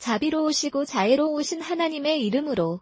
자비로우시고 자애로우신 하나님의 이름으로.